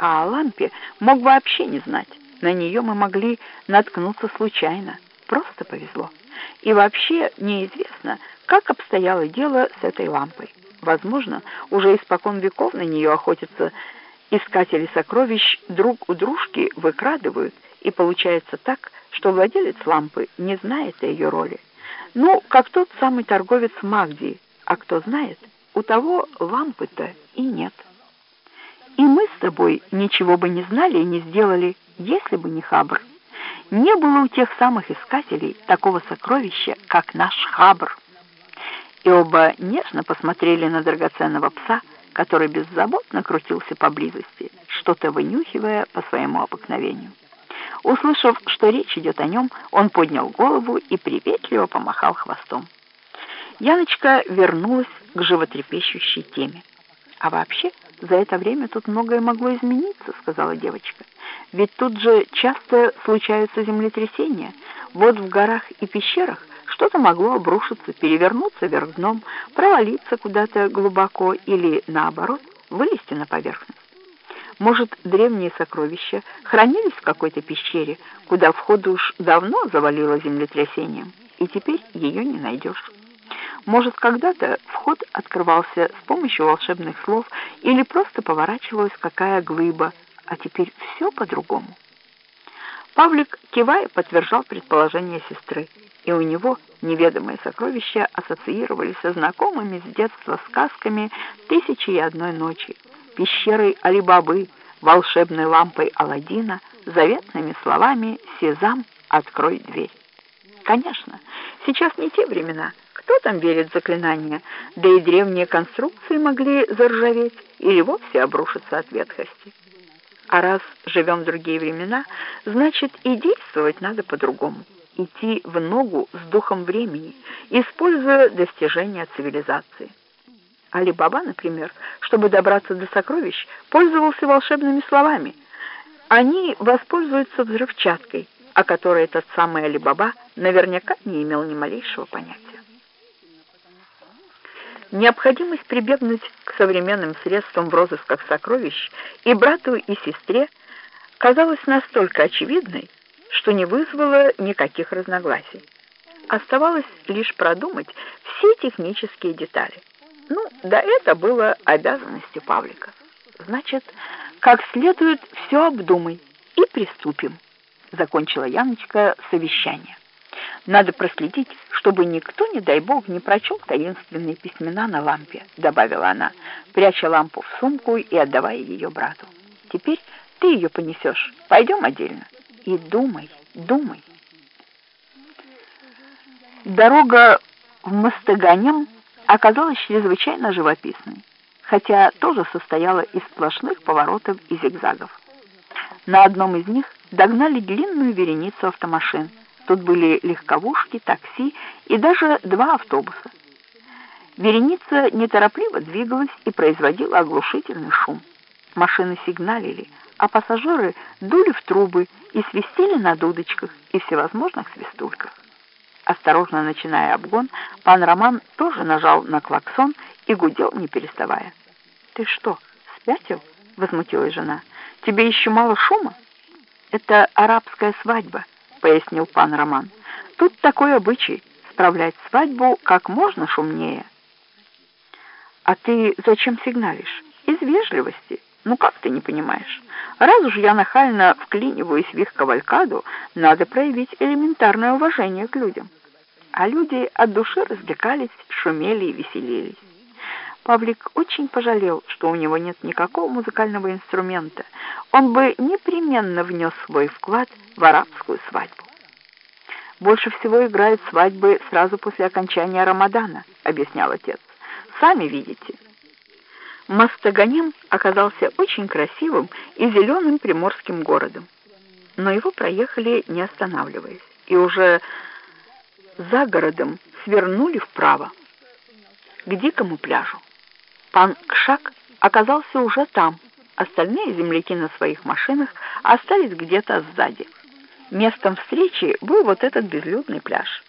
А о лампе мог вообще не знать. На нее мы могли наткнуться случайно. Просто повезло. И вообще неизвестно, как обстояло дело с этой лампой. Возможно, уже испокон веков на нее охотятся искатели сокровищ друг у дружки выкрадывают, и получается так, что владелец лампы не знает о ее роли. Ну, как тот самый торговец Магди, а кто знает, у того лампы-то и нет. И мы с тобой ничего бы не знали и не сделали, если бы не Хабр. Не было у тех самых искателей такого сокровища, как наш Хабр. И оба нежно посмотрели на драгоценного пса, который беззаботно крутился поблизости, что-то вынюхивая по своему обыкновению. Услышав, что речь идет о нем, он поднял голову и приветливо помахал хвостом. Яночка вернулась к животрепещущей теме. «А вообще, за это время тут многое могло измениться», — сказала девочка. «Ведь тут же часто случаются землетрясения. Вот в горах и пещерах что-то могло обрушиться, перевернуться вверх дном, провалиться куда-то глубоко или, наоборот, вылезти на поверхность. Может, древние сокровища хранились в какой-то пещере, куда вход уж давно завалило землетрясением, и теперь ее не найдешь. Может, когда-то вход открывался с помощью волшебных слов или просто поворачивалась какая глыба, а теперь все по-другому. Павлик, кивая, подтверждал предположение сестры, и у него неведомые сокровища ассоциировались со знакомыми с детства сказками «Тысячи и одной ночи», пещерой Алибабы, волшебной лампой Аладдина, заветными словами «Сезам, открой дверь». Конечно, сейчас не те времена. Кто там верит в заклинания? Да и древние конструкции могли заржаветь или вовсе обрушиться от ветхости. А раз живем в другие времена, значит и действовать надо по-другому. Идти в ногу с духом времени, используя достижения цивилизации. Али-Баба, например, чтобы добраться до сокровищ, пользовался волшебными словами. Они воспользуются взрывчаткой, о которой этот самый Али-Баба наверняка не имел ни малейшего понятия. Необходимость прибегнуть к современным средствам в розысках сокровищ и брату, и сестре казалась настолько очевидной, что не вызвала никаких разногласий. Оставалось лишь продумать все технические детали. Ну, да это было обязанностью Павлика. Значит, как следует все обдумай и приступим, закончила Яночка совещание. Надо проследить, чтобы никто, не дай бог, не прочел таинственные письмена на лампе, добавила она, пряча лампу в сумку и отдавая ее брату. Теперь ты ее понесешь. Пойдем отдельно. И думай, думай. Дорога в Мастаганем оказалась чрезвычайно живописной, хотя тоже состояла из сплошных поворотов и зигзагов. На одном из них догнали длинную вереницу автомашин. Тут были легковушки, такси и даже два автобуса. Вереница неторопливо двигалась и производила оглушительный шум. Машины сигналили, а пассажиры дули в трубы и свистели на дудочках и всевозможных свистульках. Осторожно начиная обгон, пан Роман тоже нажал на клаксон и гудел, не переставая. «Ты что, спятил?» — возмутилась жена. «Тебе еще мало шума?» «Это арабская свадьба», — пояснил пан Роман. «Тут такой обычай — справлять свадьбу как можно шумнее». «А ты зачем сигналишь?» «Из вежливости. Ну как ты не понимаешь? Раз уж я нахально вклиниваюсь в их кавалькаду, надо проявить элементарное уважение к людям» а люди от души развлекались, шумели и веселились. Павлик очень пожалел, что у него нет никакого музыкального инструмента. Он бы непременно внес свой вклад в арабскую свадьбу. «Больше всего играют свадьбы сразу после окончания Рамадана», — объяснял отец. «Сами видите». Мастаганим оказался очень красивым и зеленым приморским городом. Но его проехали, не останавливаясь, и уже за городом свернули вправо, к дикому пляжу. Пан Кшак оказался уже там, остальные земляки на своих машинах остались где-то сзади. Местом встречи был вот этот безлюдный пляж.